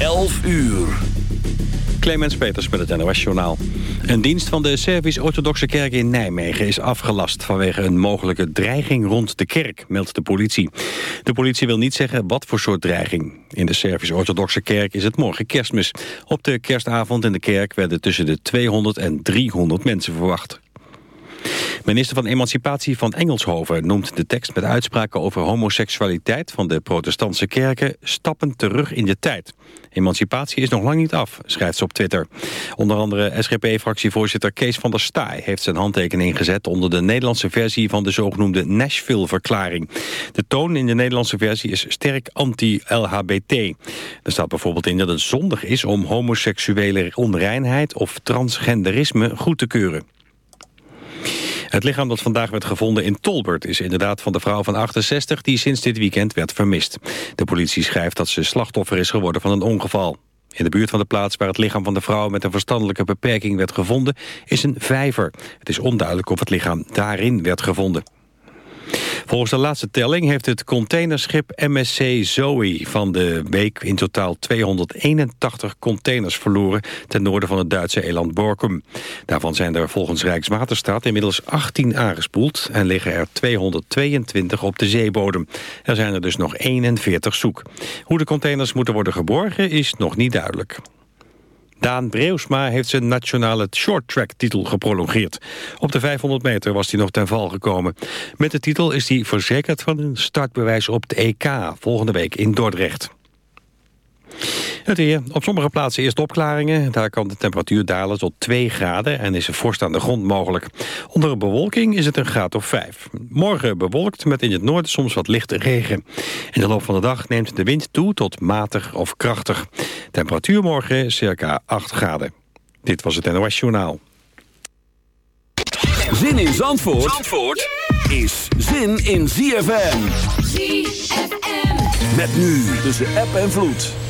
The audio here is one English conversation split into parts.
11 uur. Clemens Peters met het NOS Journaal. Een dienst van de Servisch-Orthodoxe Kerk in Nijmegen is afgelast... vanwege een mogelijke dreiging rond de kerk, meldt de politie. De politie wil niet zeggen wat voor soort dreiging. In de Servisch-Orthodoxe Kerk is het morgen kerstmis. Op de kerstavond in de kerk werden tussen de 200 en 300 mensen verwacht. Minister van Emancipatie van Engelshoven noemt de tekst met uitspraken over homoseksualiteit van de protestantse kerken stappen terug in de tijd. Emancipatie is nog lang niet af, schrijft ze op Twitter. Onder andere SGP-fractievoorzitter Kees van der Staaij heeft zijn handtekening gezet onder de Nederlandse versie van de zogenoemde Nashville-verklaring. De toon in de Nederlandse versie is sterk anti-LHBT. Er staat bijvoorbeeld in dat het zondig is om homoseksuele onreinheid of transgenderisme goed te keuren. Het lichaam dat vandaag werd gevonden in Tolbert is inderdaad van de vrouw van 68 die sinds dit weekend werd vermist. De politie schrijft dat ze slachtoffer is geworden van een ongeval. In de buurt van de plaats waar het lichaam van de vrouw met een verstandelijke beperking werd gevonden is een vijver. Het is onduidelijk of het lichaam daarin werd gevonden. Volgens de laatste telling heeft het containerschip MSC Zoe van de week in totaal 281 containers verloren ten noorden van het Duitse eland Borkum. Daarvan zijn er volgens Rijkswaterstaat inmiddels 18 aangespoeld en liggen er 222 op de zeebodem. Er zijn er dus nog 41 zoek. Hoe de containers moeten worden geborgen is nog niet duidelijk. Daan Breusma heeft zijn nationale shorttrack titel geprolongeerd. Op de 500 meter was hij nog ten val gekomen. Met de titel is hij verzekerd van een startbewijs op de EK volgende week in Dordrecht. Het weer. Op sommige plaatsen eerst opklaringen. Daar kan de temperatuur dalen tot 2 graden en is er vorst aan de grond mogelijk. Onder een bewolking is het een graad of 5. Morgen bewolkt met in het noorden soms wat lichte regen. In de loop van de dag neemt de wind toe tot matig of krachtig. Temperatuur morgen circa 8 graden. Dit was het NOS Journaal. Zin in Zandvoort, Zandvoort is zin in ZFM. ZFM. Met nu tussen app en vloed.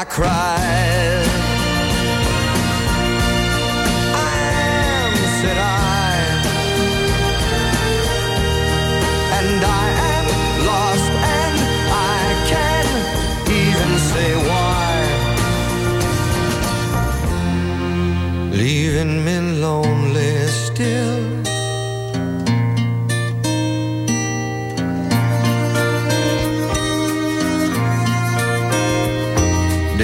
I cried. I am, said I. And I am lost, and I can't even say why. Leaving me lonely still.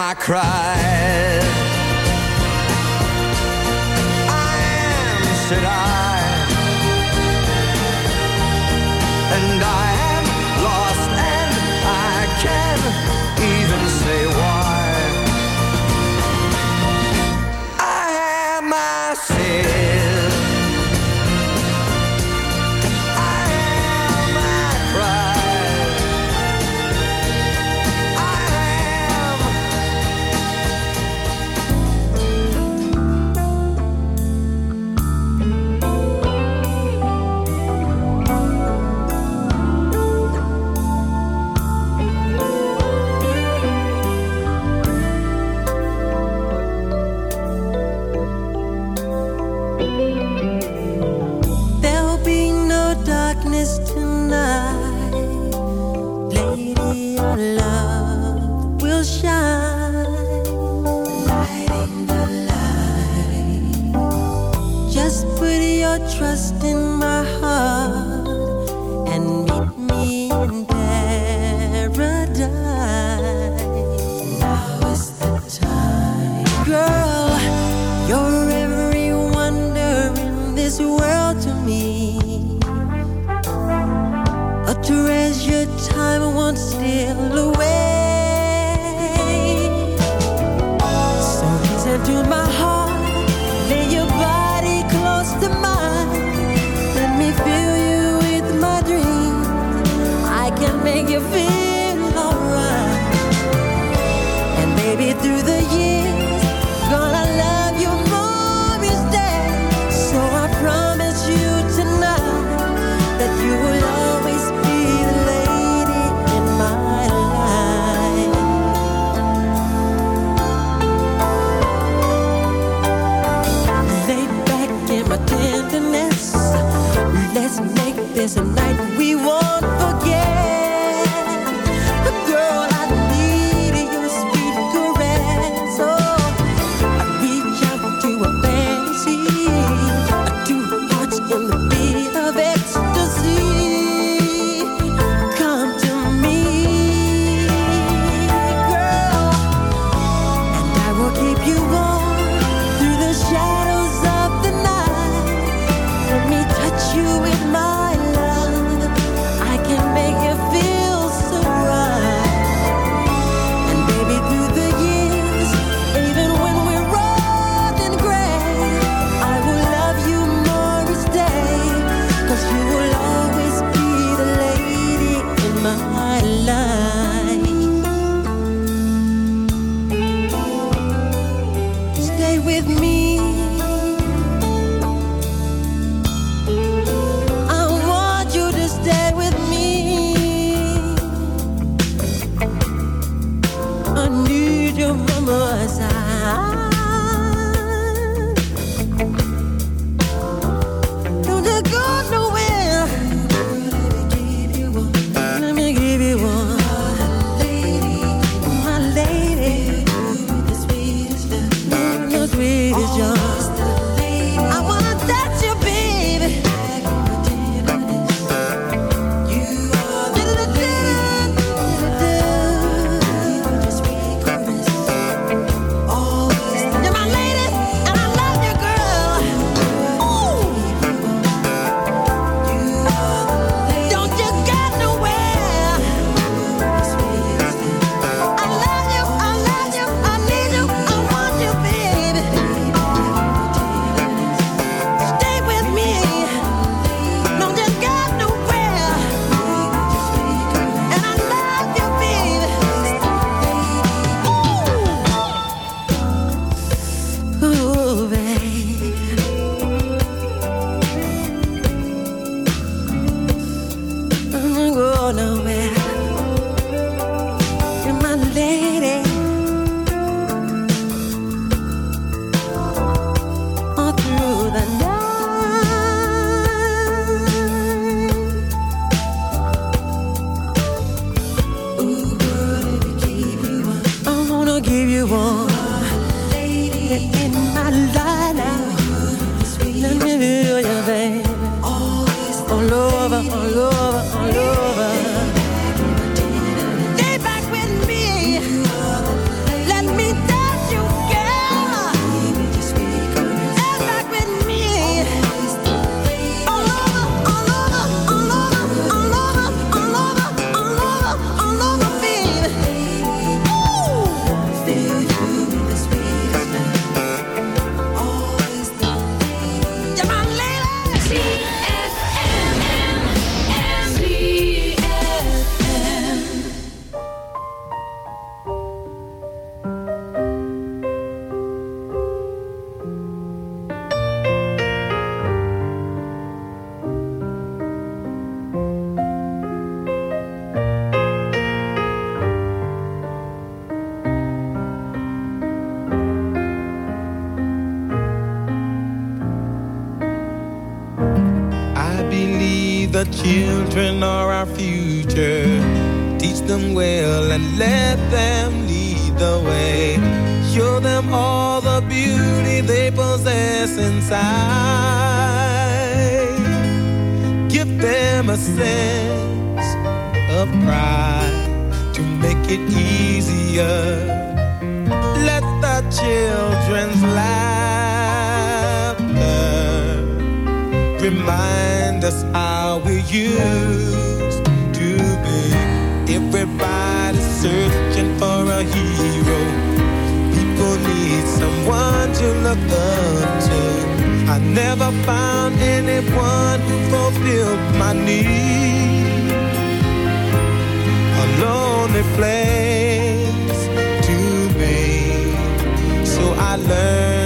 I cried. I am, said I, it easier. Let the children's laughter remind us how we used to be. Everybody's searching for a hero. People need someone to look up to. I never found anyone who fulfilled my need. Alone lonely place to be. So I learned.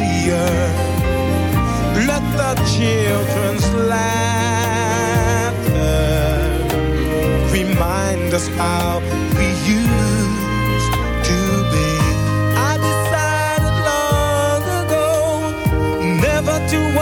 easier. Let the children's laughter remind us how we used to be. I decided long ago never to.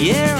Yeah.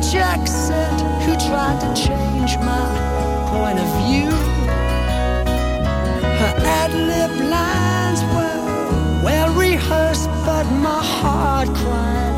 Dutch accent who tried to change my point of view. Her ad lib lines were well rehearsed, but my heart cried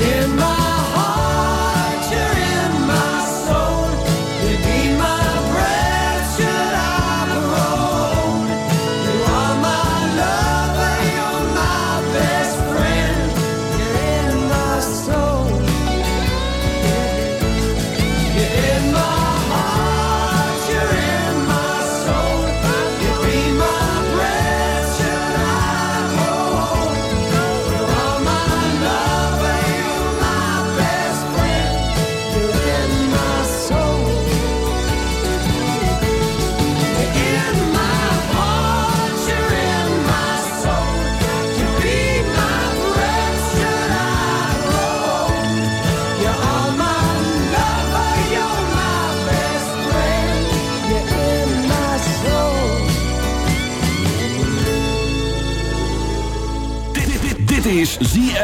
In my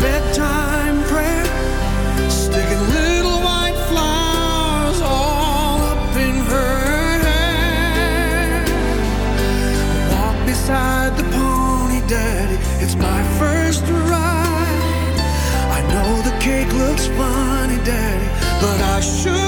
Bedtime prayer, sticking little white flowers all up in her hair. Walk beside the pony, daddy. It's my first ride. I know the cake looks funny, daddy, but I sure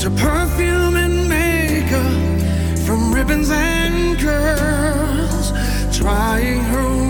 To perfume and makeup, from ribbons and curls. Trying her